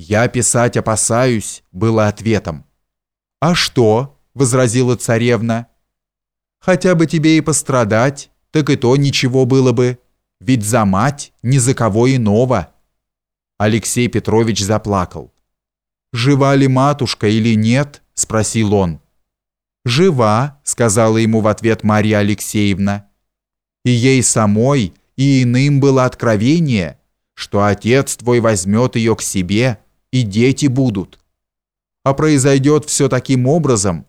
«Я писать опасаюсь», — было ответом. «А что?» — возразила царевна. «Хотя бы тебе и пострадать, так и то ничего было бы, ведь за мать ни за кого иного». Алексей Петрович заплакал. «Жива ли матушка или нет?» — спросил он. «Жива», — сказала ему в ответ Марья Алексеевна. И ей самой, и иным было откровение, что отец твой возьмет ее к себе, и дети будут. А произойдет все таким образом.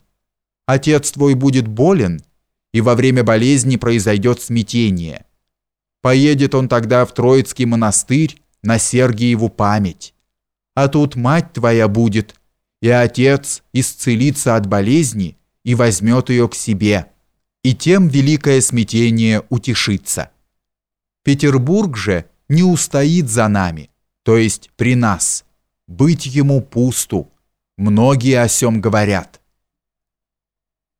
Отец твой будет болен, и во время болезни произойдет смятение. Поедет он тогда в Троицкий монастырь на Сергиеву память. А тут мать твоя будет, и отец исцелится от болезни и возьмет ее к себе, и тем великое смятение утешится. Петербург же не устоит за нами, то есть при нас» быть ему пусту. Многие о сем говорят.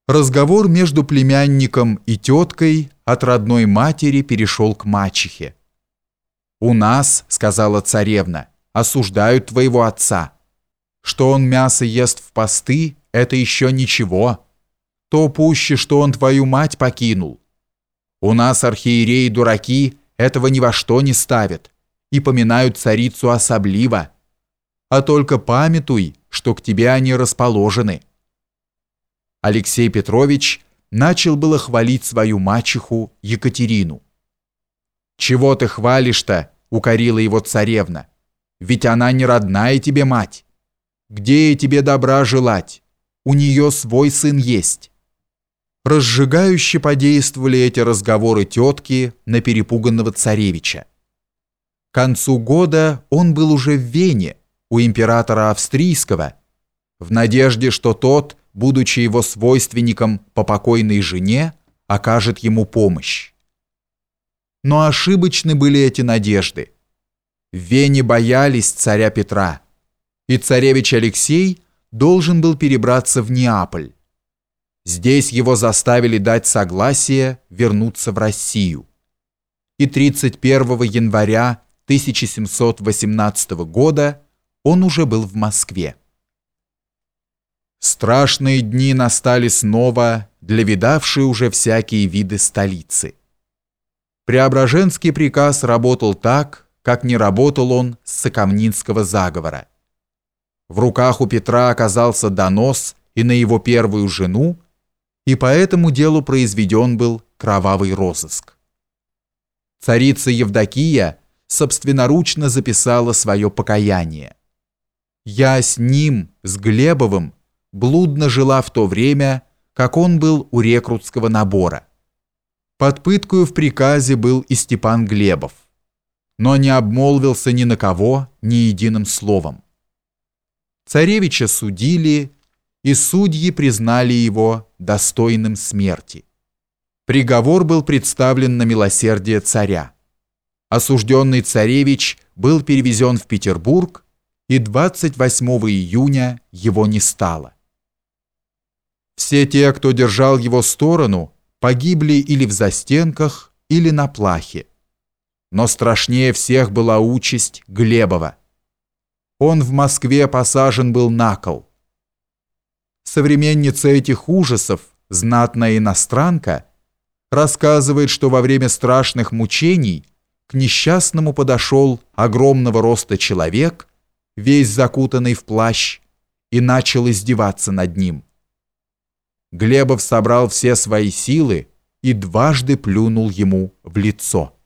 Разговор между племянником и теткой от родной матери перешел к мачехе. «У нас, — сказала царевна, — осуждают твоего отца. Что он мясо ест в посты, это еще ничего. То пуще, что он твою мать покинул. У нас архиереи-дураки этого ни во что не ставят и поминают царицу особливо» а только памятуй, что к тебе они расположены». Алексей Петрович начал было хвалить свою мачеху Екатерину. «Чего ты хвалишь-то?» — укорила его царевна. «Ведь она не родная тебе мать. Где тебе добра желать? У нее свой сын есть». Разжигающе подействовали эти разговоры тетки на перепуганного царевича. К концу года он был уже в Вене, у императора австрийского, в надежде, что тот, будучи его свойственником по покойной жене, окажет ему помощь. Но ошибочны были эти надежды. В Вене боялись царя Петра, и царевич Алексей должен был перебраться в Неаполь. Здесь его заставили дать согласие вернуться в Россию. И 31 января 1718 года он уже был в Москве. Страшные дни настали снова для видавшей уже всякие виды столицы. Преображенский приказ работал так, как не работал он с Соковнинского заговора. В руках у Петра оказался донос и на его первую жену, и по этому делу произведен был кровавый розыск. Царица Евдокия собственноручно записала свое покаяние. Я с ним, с Глебовым, блудно жила в то время, как он был у рекрутского набора. Под пыткою в приказе был и Степан Глебов, но не обмолвился ни на кого ни единым словом. Царевича судили, и судьи признали его достойным смерти. Приговор был представлен на милосердие царя. Осужденный царевич был перевезен в Петербург и 28 июня его не стало. Все те, кто держал его сторону, погибли или в застенках, или на плахе. Но страшнее всех была участь Глебова. Он в Москве посажен был на кол. Современница этих ужасов, знатная иностранка, рассказывает, что во время страшных мучений к несчастному подошел огромного роста человек весь закутанный в плащ, и начал издеваться над ним. Глебов собрал все свои силы и дважды плюнул ему в лицо.